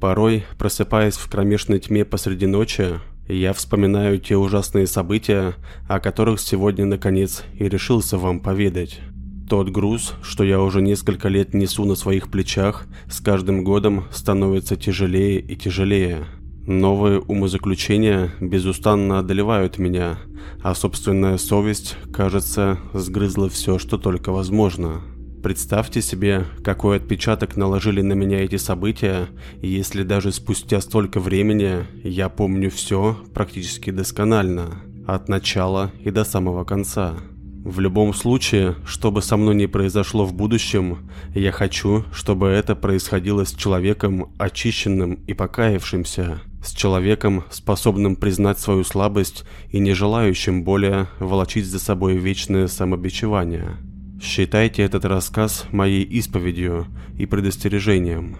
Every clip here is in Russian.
Порой, просыпаясь в кромешной тьме посреди ночи, я вспоминаю те ужасные события, о которых сегодня наконец и решился вам поведать. Тот груз, что я уже несколько лет несу на своих плечах, с каждым годом становится тяжелее и тяжелее. Новые умозаключения безустанно одолевают меня, а собственная совесть, кажется, сгрызла все, что только возможно. Представьте себе, какой отпечаток наложили на меня эти события, если даже спустя столько времени я помню все практически досконально, от начала и до самого конца. В любом случае, что бы со мной ни произошло в будущем, я хочу, чтобы это происходило с человеком очищенным и покаявшимся, с человеком, способным признать свою слабость и не желающим более волочить за собой вечное самобичевание. Считайте этот рассказ моей исповедью и предостережением.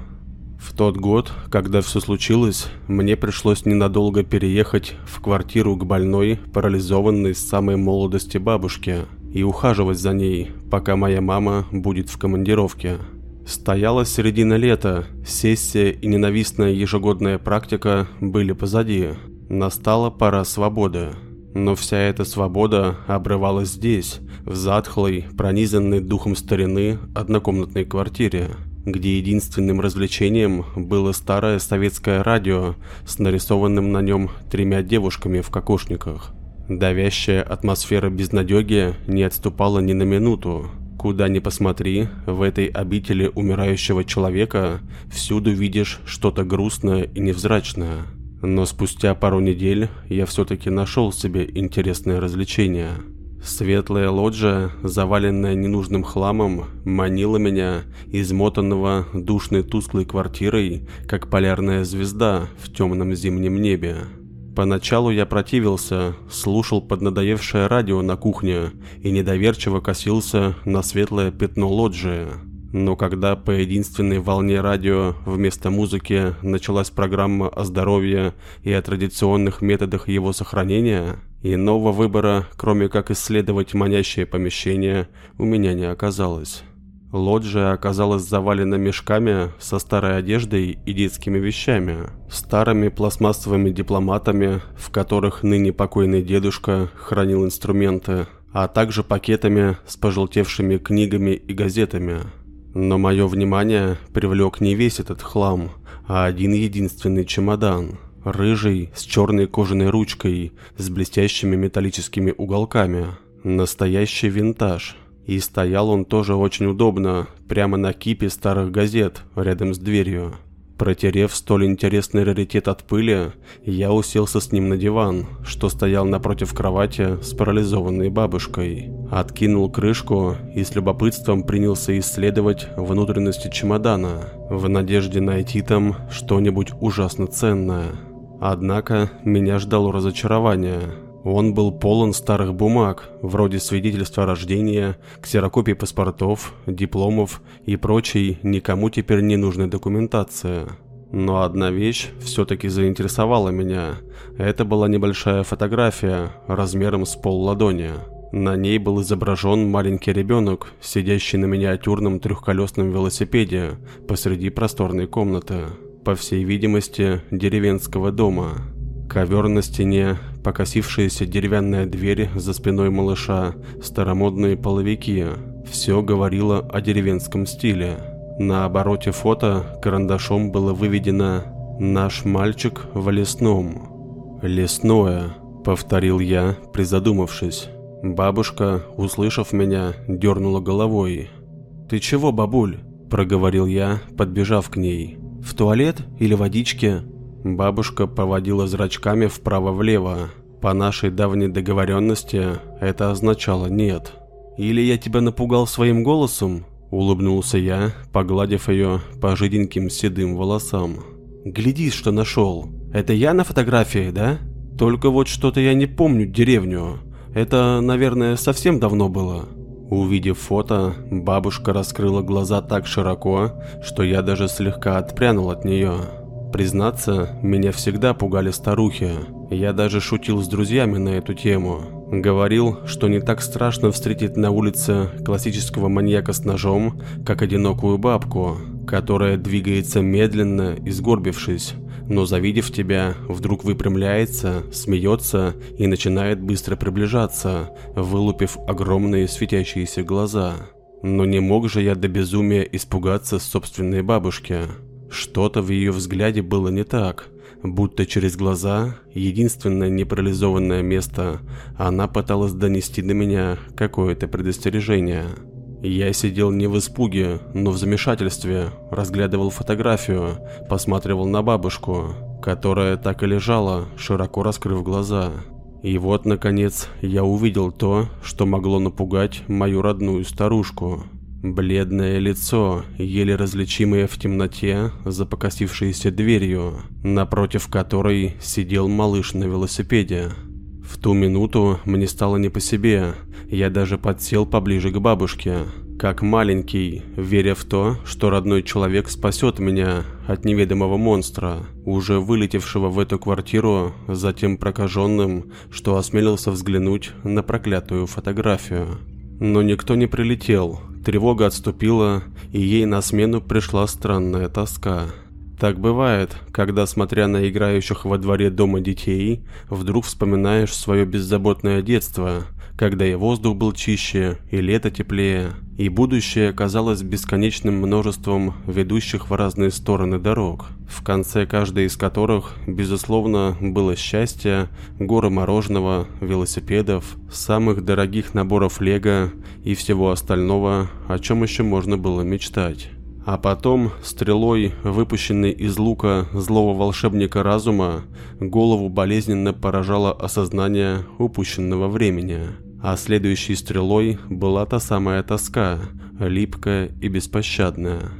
В тот год, когда все случилось, мне пришлось ненадолго переехать в квартиру к больной, парализованной с самой молодости бабушке, и ухаживать за ней, пока моя мама будет в командировке. Стояла середина лета, сессия и ненавистная ежегодная практика были позади. Настала пора свободы. Но вся эта свобода обрывалась здесь, в затхлой, пронизанной духом старины однокомнатной квартире, где единственным развлечением было старое советское радио с нарисованным на нем тремя девушками в кокошниках. Давящая атмосфера безнадеги не отступала ни на минуту. Куда ни посмотри, в этой обители умирающего человека всюду видишь что-то грустное и невзрачное – но спустя пару недель я все-таки нашел себе интересное развлечение. Светлая лоджия, заваленная ненужным хламом, манила меня, измотанного душной тусклой квартирой, как полярная звезда в темном зимнем небе. Поначалу я противился, слушал поднадоевшее радио на кухне и недоверчиво косился на светлое пятно лоджии. Но когда по единственной волне радио вместо музыки началась программа о здоровье и о традиционных методах его сохранения, иного выбора, кроме как исследовать манящее помещение, у меня не оказалось. Лоджия оказалась завалена мешками со старой одеждой и детскими вещами, старыми пластмассовыми дипломатами, в которых ныне покойный дедушка хранил инструменты, а также пакетами с пожелтевшими книгами и газетами – но мое внимание привлек не весь этот хлам, а один единственный чемодан. Рыжий, с черной кожаной ручкой, с блестящими металлическими уголками. Настоящий винтаж. И стоял он тоже очень удобно, прямо на кипе старых газет, рядом с дверью. Протерев столь интересный раритет от пыли, я уселся с ним на диван, что стоял напротив кровати с парализованной бабушкой. Откинул крышку и с любопытством принялся исследовать внутренности чемодана, в надежде найти там что-нибудь ужасно ценное. Однако меня ждало разочарование – он был полон старых бумаг, вроде свидетельства о рождении, ксерокопий паспортов, дипломов и прочей никому теперь не нужной документации. Но одна вещь все-таки заинтересовала меня. Это была небольшая фотография, размером с пол ладони. На ней был изображен маленький ребенок, сидящий на миниатюрном трехколесном велосипеде посреди просторной комнаты, по всей видимости, деревенского дома. Ковер на стене, покосившаяся деревянная дверь за спиной малыша, старомодные половики. Все говорило о деревенском стиле. На обороте фото карандашом было выведено «Наш мальчик в лесном». «Лесное», — повторил я, призадумавшись. Бабушка, услышав меня, дернула головой. «Ты чего, бабуль?» – проговорил я, подбежав к ней. «В туалет или водички?» Бабушка поводила зрачками вправо-влево. По нашей давней договоренности это означало «нет». «Или я тебя напугал своим голосом?» – улыбнулся я, погладив ее по жиденьким седым волосам. «Гляди, что нашел. Это я на фотографии, да? Только вот что-то я не помню деревню. Это, наверное, совсем давно было». Увидев фото, бабушка раскрыла глаза так широко, что я даже слегка отпрянул от нее. Признаться, меня всегда пугали старухи. Я даже шутил с друзьями на эту тему. Говорил, что не так страшно встретить на улице классического маньяка с ножом, как одинокую бабку, которая двигается медленно и сгорбившись, но завидев тебя, вдруг выпрямляется, смеется и начинает быстро приближаться, вылупив огромные светящиеся глаза. Но не мог же я до безумия испугаться собственной бабушки. Что-то в ее взгляде было не так, будто через глаза, единственное непарализованное место, она пыталась донести до меня какое-то предостережение. Я сидел не в испуге, но в замешательстве, разглядывал фотографию, посматривал на бабушку, которая так и лежала, широко раскрыв глаза. И вот, наконец, я увидел то, что могло напугать мою родную старушку. Бледное лицо, еле различимое в темноте за покосившейся дверью, напротив которой сидел малыш на велосипеде. В ту минуту мне стало не по себе, я даже подсел поближе к бабушке, как маленький, веря в то, что родной человек спасет меня от неведомого монстра, уже вылетевшего в эту квартиру, затем прокаженным, что осмелился взглянуть на проклятую фотографию. Но никто не прилетел, тревога отступила, и ей на смену пришла странная тоска. Так бывает, когда, смотря на играющих во дворе дома детей, вдруг вспоминаешь свое беззаботное детство, когда и воздух был чище, и лето теплее, и будущее казалось бесконечным множеством ведущих в разные стороны дорог, в конце каждой из которых, безусловно, было счастье, горы мороженого, велосипедов, самых дорогих наборов лего и всего остального, о чем еще можно было мечтать. А потом, стрелой, выпущенной из лука злого волшебника разума, голову болезненно поражало осознание упущенного времени. А следующей стрелой была та самая тоска, липкая и беспощадная.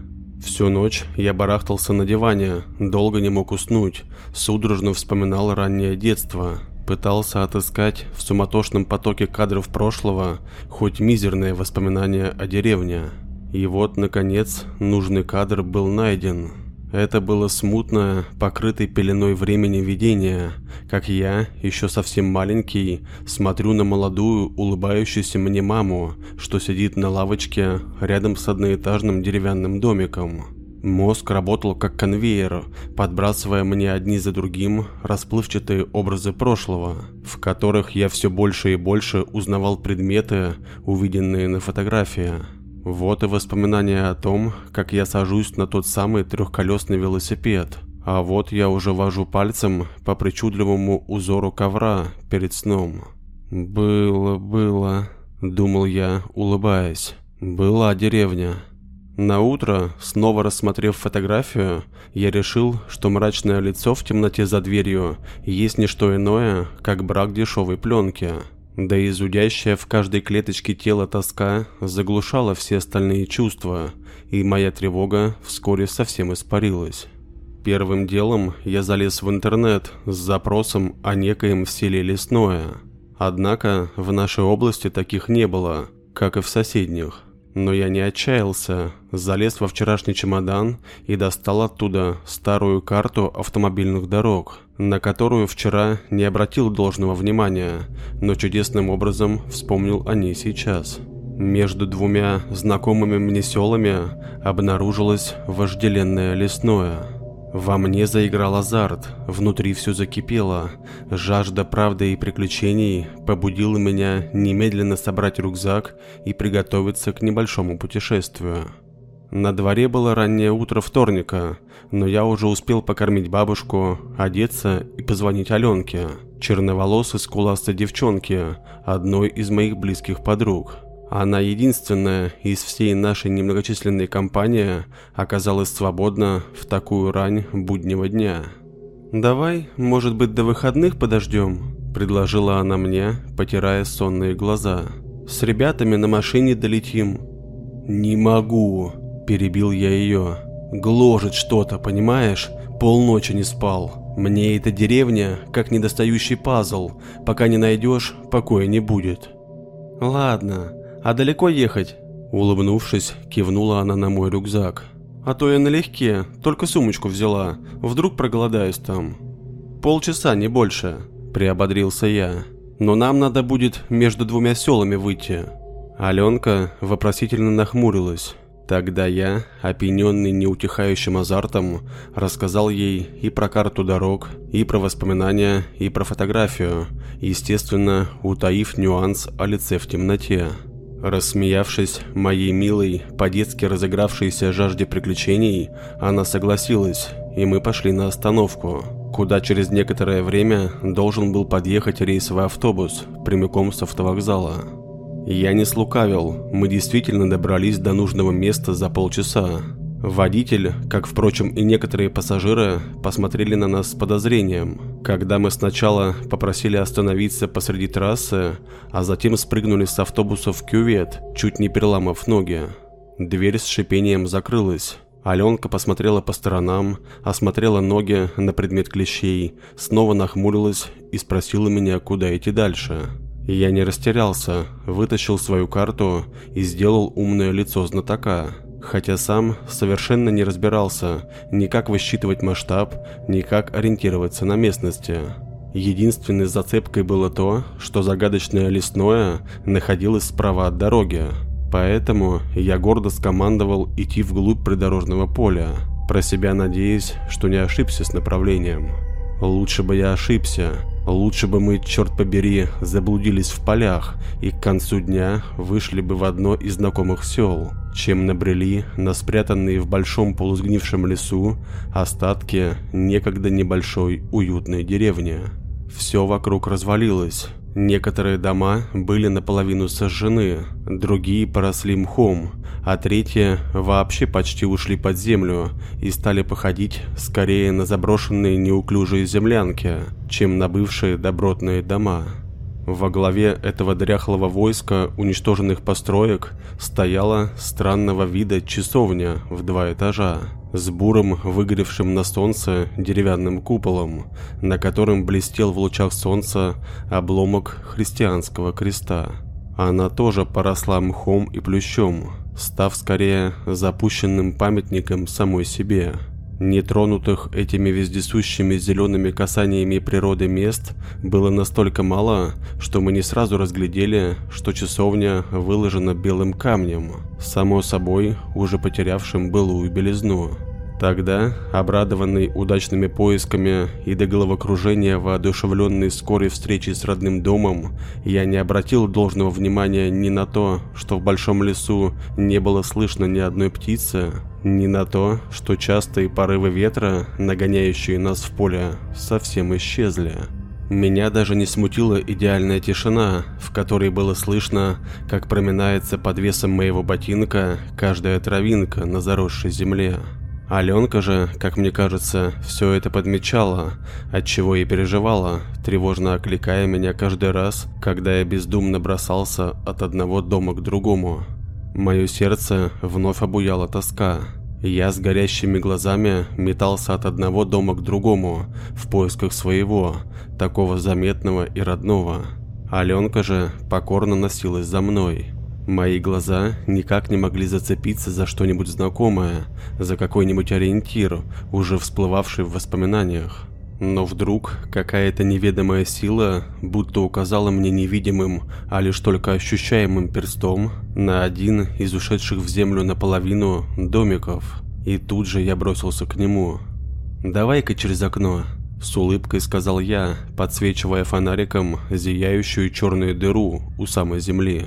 Всю ночь я барахтался на диване, долго не мог уснуть, судорожно вспоминал раннее детство, пытался отыскать в суматошном потоке кадров прошлого хоть мизерные воспоминания о деревне. И вот, наконец, нужный кадр был найден. Это было смутное, покрытое пеленой времени видение, как я, еще совсем маленький, смотрю на молодую, улыбающуюся мне маму, что сидит на лавочке рядом с одноэтажным деревянным домиком. Мозг работал как конвейер, подбрасывая мне одни за другим расплывчатые образы прошлого, в которых я все больше и больше узнавал предметы, увиденные на фотографии. Вот и воспоминания о том, как я сажусь на тот самый трехколесный велосипед. А вот я уже вожу пальцем по причудливому узору ковра перед сном. «Было, было», — думал я, улыбаясь. «Была деревня». На утро, снова рассмотрев фотографию, я решил, что мрачное лицо в темноте за дверью есть не что иное, как брак дешевой пленки. Да и зудящая в каждой клеточке тела тоска заглушала все остальные чувства, и моя тревога вскоре совсем испарилась. Первым делом я залез в интернет с запросом о некоем в селе Лесное. Однако в нашей области таких не было, как и в соседних. Но я не отчаялся, залез во вчерашний чемодан и достал оттуда старую карту автомобильных дорог, на которую вчера не обратил должного внимания, но чудесным образом вспомнил о ней сейчас. Между двумя знакомыми мне селами обнаружилось вожделенное лесное – во мне заиграл азарт, внутри все закипело. Жажда правды и приключений побудила меня немедленно собрать рюкзак и приготовиться к небольшому путешествию. На дворе было раннее утро вторника, но я уже успел покормить бабушку, одеться и позвонить Аленке, черноволосой скуластой девчонке, одной из моих близких подруг. Она единственная из всей нашей немногочисленной компании оказалась свободна в такую рань буднего дня. «Давай, может быть, до выходных подождем?» – предложила она мне, потирая сонные глаза. «С ребятами на машине долетим». «Не могу», – перебил я ее. «Гложет что-то, понимаешь? Полночи не спал. Мне эта деревня как недостающий пазл. Пока не найдешь, покоя не будет». «Ладно, а далеко ехать?» Улыбнувшись, кивнула она на мой рюкзак. «А то я налегке, только сумочку взяла. Вдруг проголодаюсь там». «Полчаса, не больше», – приободрился я. «Но нам надо будет между двумя селами выйти». Аленка вопросительно нахмурилась. Тогда я, опьяненный неутихающим азартом, рассказал ей и про карту дорог, и про воспоминания, и про фотографию, естественно, утаив нюанс о лице в темноте. Рассмеявшись моей милой, по-детски разыгравшейся жажде приключений, она согласилась, и мы пошли на остановку, куда через некоторое время должен был подъехать рейсовый автобус прямиком с автовокзала. Я не слукавил, мы действительно добрались до нужного места за полчаса. Водитель, как, впрочем, и некоторые пассажиры, посмотрели на нас с подозрением. Когда мы сначала попросили остановиться посреди трассы, а затем спрыгнули с автобуса в кювет, чуть не переломав ноги. Дверь с шипением закрылась. Аленка посмотрела по сторонам, осмотрела ноги на предмет клещей, снова нахмурилась и спросила меня, куда идти дальше. Я не растерялся, вытащил свою карту и сделал умное лицо знатока, хотя сам совершенно не разбирался ни как высчитывать масштаб, ни как ориентироваться на местности. Единственной зацепкой было то, что загадочное лесное находилось справа от дороги, поэтому я гордо скомандовал идти вглубь придорожного поля, про себя надеясь, что не ошибся с направлением. Лучше бы я ошибся, Лучше бы мы, черт побери, заблудились в полях и к концу дня вышли бы в одно из знакомых сел, чем набрели на спрятанные в большом полусгнившем лесу остатки некогда небольшой уютной деревни. Все вокруг развалилось. Некоторые дома были наполовину сожжены, другие поросли мхом, а третьи вообще почти ушли под землю и стали походить скорее на заброшенные неуклюжие землянки, чем на бывшие добротные дома. Во главе этого дряхлого войска уничтоженных построек стояла странного вида часовня в два этажа с бурым, выгоревшим на солнце деревянным куполом, на котором блестел в лучах солнца обломок христианского креста. Она тоже поросла мхом и плющом, став скорее запущенным памятником самой себе. Нетронутых этими вездесущими зелеными касаниями природы мест было настолько мало, что мы не сразу разглядели, что часовня выложена белым камнем, само собой уже потерявшим былую белизну. Тогда, обрадованный удачными поисками и до головокружения воодушевленный скорой встречей с родным домом, я не обратил должного внимания ни на то, что в большом лесу не было слышно ни одной птицы, ни на то, что частые порывы ветра, нагоняющие нас в поле, совсем исчезли. Меня даже не смутила идеальная тишина, в которой было слышно, как проминается под весом моего ботинка каждая травинка на заросшей земле. Аленка же, как мне кажется, все это подмечала, отчего и переживала, тревожно окликая меня каждый раз, когда я бездумно бросался от одного дома к другому. Мое сердце вновь обуяла тоска. Я с горящими глазами метался от одного дома к другому, в поисках своего, такого заметного и родного. Аленка же покорно носилась за мной. Мои глаза никак не могли зацепиться за что-нибудь знакомое, за какой-нибудь ориентир, уже всплывавший в воспоминаниях. Но вдруг какая-то неведомая сила будто указала мне невидимым, а лишь только ощущаемым перстом на один из ушедших в землю наполовину домиков. И тут же я бросился к нему. «Давай-ка через окно», – с улыбкой сказал я, подсвечивая фонариком зияющую черную дыру у самой земли.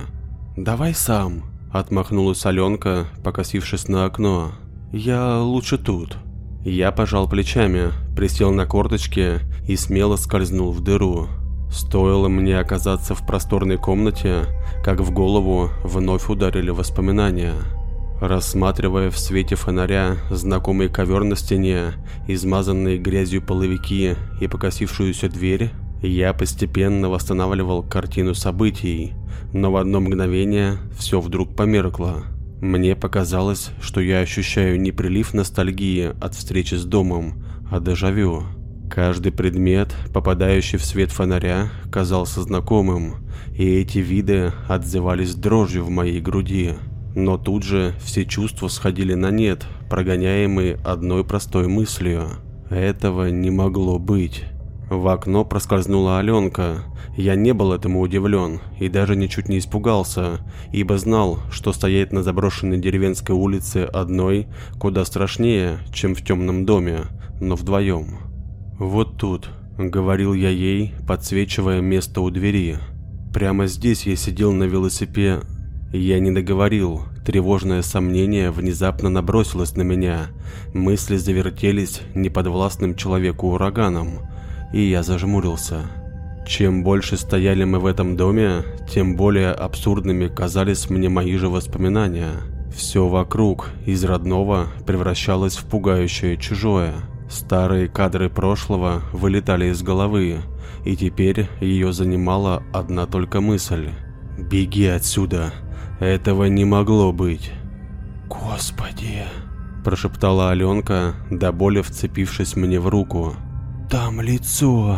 «Давай сам», – отмахнулась Аленка, покосившись на окно. «Я лучше тут». Я пожал плечами, присел на корточки и смело скользнул в дыру. Стоило мне оказаться в просторной комнате, как в голову вновь ударили воспоминания. Рассматривая в свете фонаря знакомый ковер на стене, измазанные грязью половики и покосившуюся дверь, я постепенно восстанавливал картину событий, но в одно мгновение все вдруг померкло. Мне показалось, что я ощущаю не прилив ностальгии от встречи с домом, а дежавю. Каждый предмет, попадающий в свет фонаря, казался знакомым, и эти виды отзывались дрожью в моей груди. Но тут же все чувства сходили на нет, прогоняемые одной простой мыслью. Этого не могло быть. В окно проскользнула Аленка. Я не был этому удивлен и даже ничуть не испугался, ибо знал, что стоять на заброшенной деревенской улице одной куда страшнее, чем в темном доме, но вдвоем. «Вот тут», — говорил я ей, подсвечивая место у двери. «Прямо здесь я сидел на велосипеде...» Я не договорил, тревожное сомнение внезапно набросилось на меня, мысли завертелись неподвластным человеку ураганом и я зажмурился. Чем больше стояли мы в этом доме, тем более абсурдными казались мне мои же воспоминания. Все вокруг из родного превращалось в пугающее чужое. Старые кадры прошлого вылетали из головы, и теперь ее занимала одна только мысль. «Беги отсюда! Этого не могло быть!» «Господи!» – прошептала Аленка, до боли вцепившись мне в руку – там лицо!»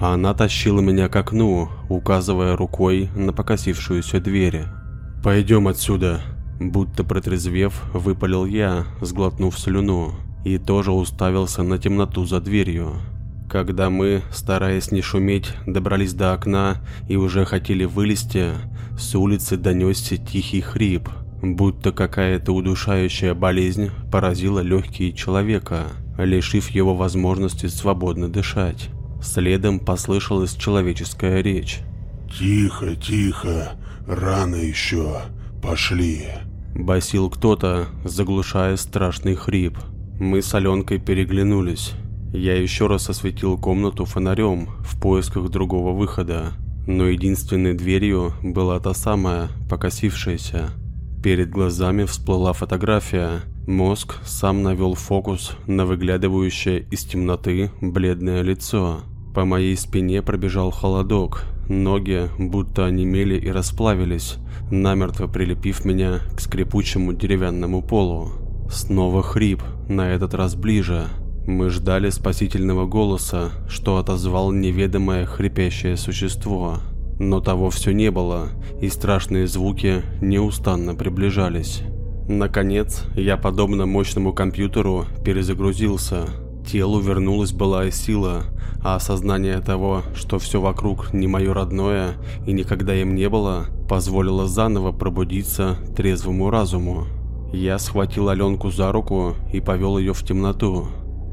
Она тащила меня к окну, указывая рукой на покосившуюся дверь. «Пойдем отсюда!» Будто протрезвев, выпалил я, сглотнув слюну, и тоже уставился на темноту за дверью. Когда мы, стараясь не шуметь, добрались до окна и уже хотели вылезти, с улицы донесся тихий хрип, будто какая-то удушающая болезнь поразила легкие человека лишив его возможности свободно дышать. Следом послышалась человеческая речь. «Тихо, тихо, рано еще, пошли!» Басил кто-то, заглушая страшный хрип. Мы с Аленкой переглянулись. Я еще раз осветил комнату фонарем в поисках другого выхода, но единственной дверью была та самая, покосившаяся. Перед глазами всплыла фотография, Мозг сам навел фокус на выглядывающее из темноты бледное лицо. По моей спине пробежал холодок, ноги будто онемели и расплавились, намертво прилепив меня к скрипучему деревянному полу. Снова хрип, на этот раз ближе. Мы ждали спасительного голоса, что отозвал неведомое хрипящее существо. Но того все не было, и страшные звуки неустанно приближались. Наконец, я, подобно мощному компьютеру, перезагрузился. Телу вернулась былая сила, а осознание того, что все вокруг не мое родное и никогда им не было, позволило заново пробудиться трезвому разуму. Я схватил Аленку за руку и повел ее в темноту.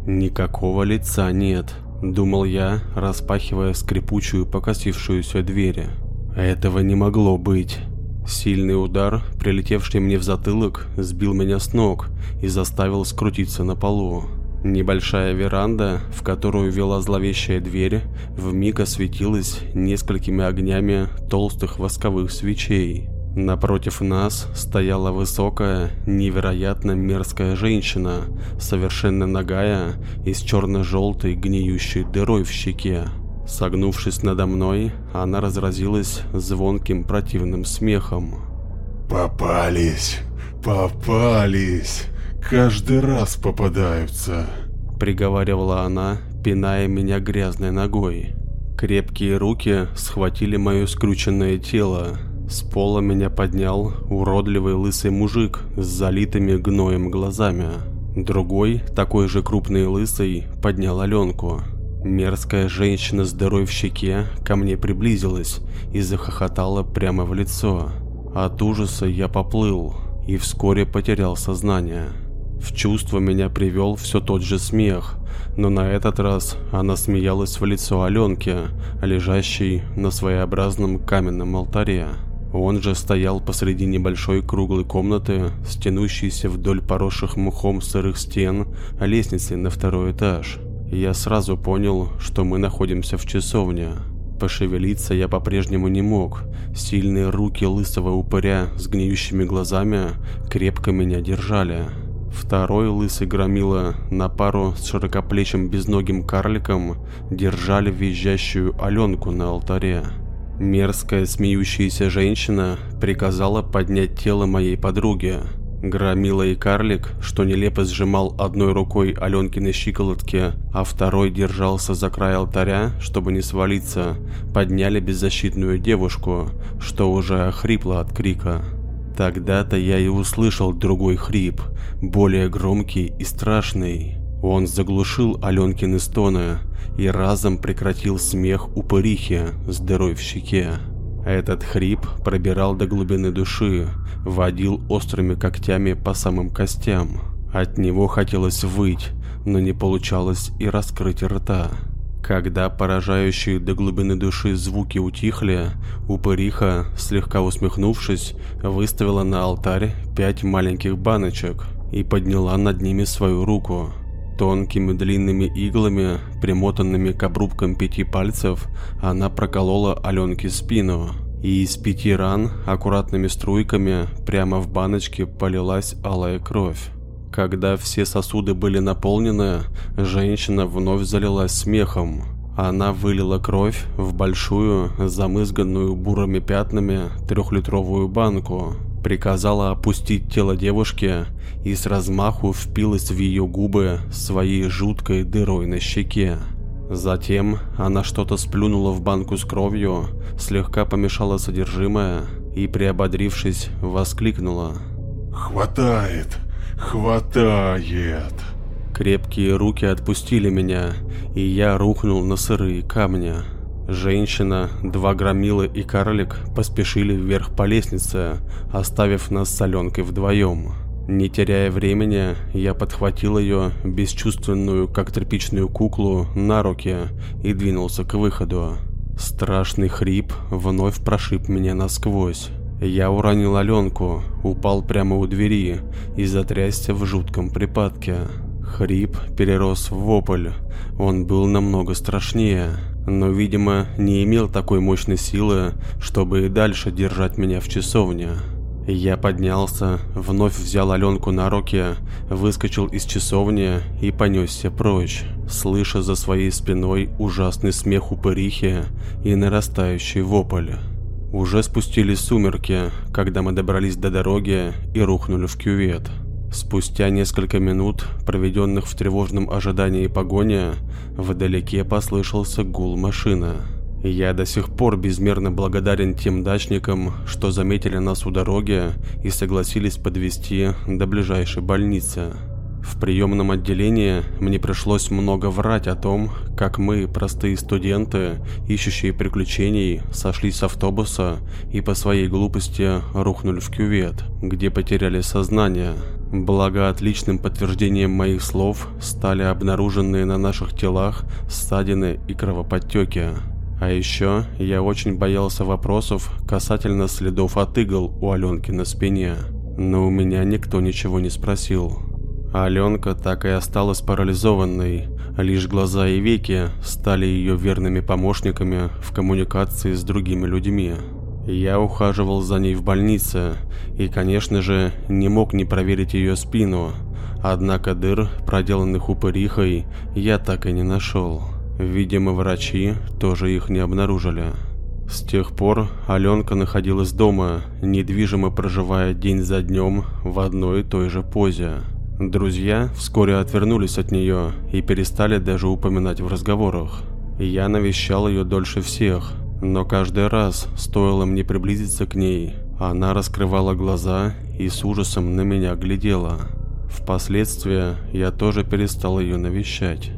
Никакого лица нет, думал я, распахивая скрипучую покосившуюся дверь. Этого не могло быть. Сильный удар, прилетевший мне в затылок, сбил меня с ног и заставил скрутиться на полу. Небольшая веранда, в которую вела зловещая дверь, вмиг осветилась несколькими огнями толстых восковых свечей. Напротив нас стояла высокая, невероятно мерзкая женщина, совершенно нагая и с черно-желтой гниющей дырой в щеке. Согнувшись надо мной, она разразилась звонким противным смехом. «Попались! Попались! Каждый раз попадаются!» Приговаривала она, пиная меня грязной ногой. Крепкие руки схватили мое скрученное тело. С пола меня поднял уродливый лысый мужик с залитыми гноем глазами. Другой, такой же крупный лысый, поднял Аленку. Мерзкая женщина с дырой в щеке ко мне приблизилась и захохотала прямо в лицо. От ужаса я поплыл и вскоре потерял сознание. В чувство меня привел все тот же смех, но на этот раз она смеялась в лицо Аленки, лежащей на своеобразном каменном алтаре. Он же стоял посреди небольшой круглой комнаты, стянущейся вдоль поросших мухом сырых стен лестницы на второй этаж. Я сразу понял, что мы находимся в часовне. Пошевелиться я по-прежнему не мог. Сильные руки лысого упыря с гниющими глазами крепко меня держали. Второй лысый громила на пару с широкоплечим безногим карликом держали визжащую Аленку на алтаре. Мерзкая смеющаяся женщина приказала поднять тело моей подруги. Громила и карлик, что нелепо сжимал одной рукой Аленкины щиколотки, а второй держался за край алтаря, чтобы не свалиться, подняли беззащитную девушку, что уже охрипла от крика. Тогда-то я и услышал другой хрип, более громкий и страшный. Он заглушил Аленкины стоны и разом прекратил смех упырихи с дырой в щеке. Этот хрип пробирал до глубины души, водил острыми когтями по самым костям. От него хотелось выть, но не получалось и раскрыть рта. Когда поражающие до глубины души звуки утихли, упыриха, слегка усмехнувшись, выставила на алтарь пять маленьких баночек и подняла над ними свою руку. Тонкими длинными иглами, примотанными к обрубкам пяти пальцев, она проколола Аленке спину. И из пяти ран аккуратными струйками прямо в баночке полилась алая кровь. Когда все сосуды были наполнены, женщина вновь залилась смехом. Она вылила кровь в большую, замызганную бурыми пятнами трехлитровую банку, приказала опустить тело девушки и с размаху впилась в ее губы своей жуткой дырой на щеке. Затем она что-то сплюнула в банку с кровью, слегка помешала содержимое и, приободрившись, воскликнула. «Хватает! Хватает!» Крепкие руки отпустили меня, и я рухнул на сырые камни. Женщина, два громилы и карлик поспешили вверх по лестнице, оставив нас с Аленкой вдвоем. Не теряя времени, я подхватил ее, бесчувственную, как тряпичную куклу, на руки и двинулся к выходу. Страшный хрип вновь прошиб меня насквозь. Я уронил Аленку, упал прямо у двери и затрясся в жутком припадке. Хрип перерос в вопль. Он был намного страшнее, но, видимо, не имел такой мощной силы, чтобы и дальше держать меня в часовне. Я поднялся, вновь взял Аленку на руки, выскочил из часовни и понесся прочь, слыша за своей спиной ужасный смех упырихи и нарастающий вопль. Уже спустились сумерки, когда мы добрались до дороги и рухнули в кювет. Спустя несколько минут, проведенных в тревожном ожидании погони, вдалеке послышался гул машины. Я до сих пор безмерно благодарен тем дачникам, что заметили нас у дороги и согласились подвести до ближайшей больницы. В приемном отделении мне пришлось много врать о том, как мы, простые студенты, ищущие приключений, сошли с автобуса и по своей глупости рухнули в кювет, где потеряли сознание. Благо отличным подтверждением моих слов стали обнаруженные на наших телах ссадины и кровоподтеки. А еще я очень боялся вопросов касательно следов от игл у Аленки на спине, но у меня никто ничего не спросил. Аленка так и осталась парализованной, лишь глаза и веки стали ее верными помощниками в коммуникации с другими людьми. Я ухаживал за ней в больнице и, конечно же, не мог не проверить ее спину, однако дыр, проделанных упырихой, я так и не нашел. Видимо, врачи тоже их не обнаружили. С тех пор Аленка находилась дома, недвижимо проживая день за днем в одной и той же позе. Друзья вскоре отвернулись от нее и перестали даже упоминать в разговорах. Я навещал ее дольше всех, но каждый раз, стоило мне приблизиться к ней, она раскрывала глаза и с ужасом на меня глядела. Впоследствии я тоже перестал ее навещать.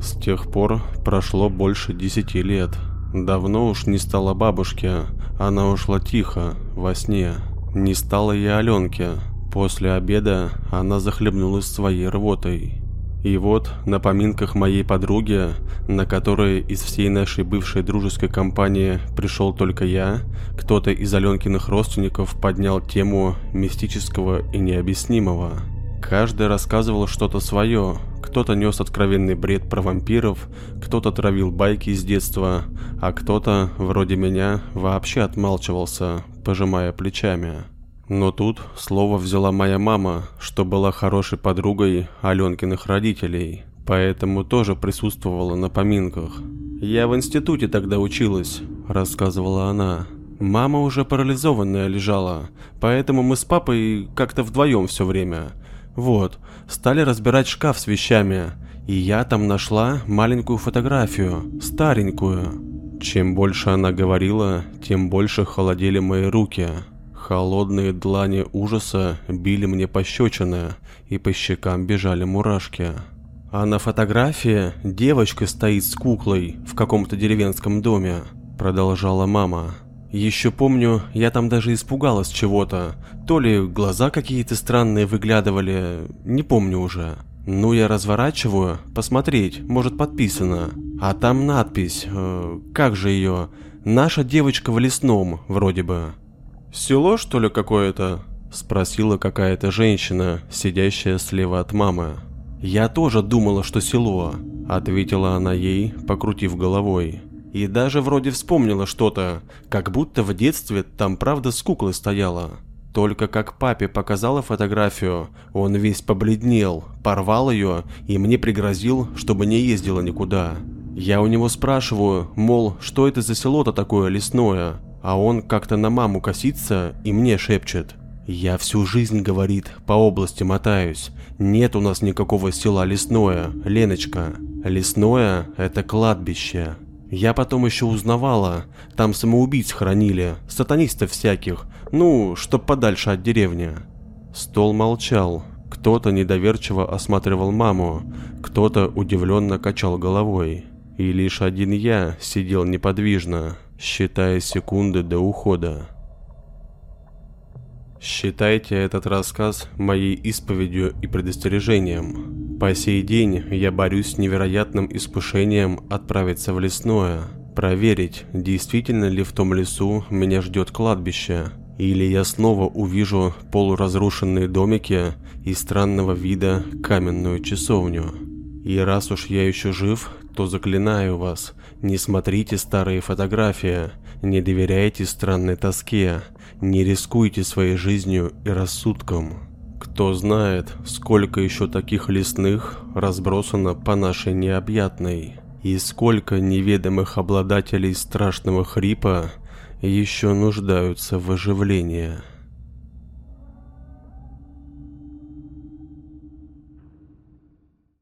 С тех пор прошло больше десяти лет. Давно уж не стало бабушки, она ушла тихо, во сне. Не стало и Аленки, После обеда она захлебнулась своей рвотой. И вот на поминках моей подруги, на которые из всей нашей бывшей дружеской компании пришел только я, кто-то из Аленкиных родственников поднял тему мистического и необъяснимого. Каждый рассказывал что-то свое, кто-то нес откровенный бред про вампиров, кто-то травил байки из детства, а кто-то, вроде меня, вообще отмалчивался, пожимая плечами. Но тут слово взяла моя мама, что была хорошей подругой Аленкиных родителей, поэтому тоже присутствовала на поминках. «Я в институте тогда училась», – рассказывала она. «Мама уже парализованная лежала, поэтому мы с папой как-то вдвоем все время. Вот, стали разбирать шкаф с вещами, и я там нашла маленькую фотографию, старенькую». Чем больше она говорила, тем больше холодели мои руки. Холодные длани ужаса били мне пощечины, и по щекам бежали мурашки. А на фотографии девочка стоит с куклой в каком-то деревенском доме, продолжала мама. Еще помню, я там даже испугалась чего-то. То ли глаза какие-то странные выглядывали, не помню уже. Ну, я разворачиваю, посмотреть, может подписано. А там надпись, э, как же ее? Наша девочка в лесном, вроде бы. Село, что ли, какое-то? Спросила какая-то женщина, сидящая слева от мамы. «Я тоже думала, что село», — ответила она ей, покрутив головой. И даже вроде вспомнила что-то, как будто в детстве там правда с куклой стояла. Только как папе показала фотографию, он весь побледнел, порвал ее и мне пригрозил, чтобы не ездила никуда. Я у него спрашиваю, мол, что это за село-то такое лесное, а он как-то на маму косится и мне шепчет. Я всю жизнь, говорит, по области мотаюсь. Нет у нас никакого села лесное, Леночка. Лесное – это кладбище. Я потом еще узнавала, там самоубийц хранили, сатанистов всяких, ну, чтоб подальше от деревни. Стол молчал. Кто-то недоверчиво осматривал маму, кто-то удивленно качал головой. И лишь один я сидел неподвижно, считая секунды до ухода. Считайте этот рассказ моей исповедью и предостережением. По сей день я борюсь с невероятным искушением отправиться в лесное, проверить, действительно ли в том лесу меня ждет кладбище, или я снова увижу полуразрушенные домики и странного вида каменную часовню. И раз уж я еще жив, то заклинаю вас, не смотрите старые фотографии, не доверяйте странной тоске, не рискуйте своей жизнью и рассудком. Кто знает, сколько еще таких лесных разбросано по нашей необъятной, и сколько неведомых обладателей страшного хрипа еще нуждаются в оживлении.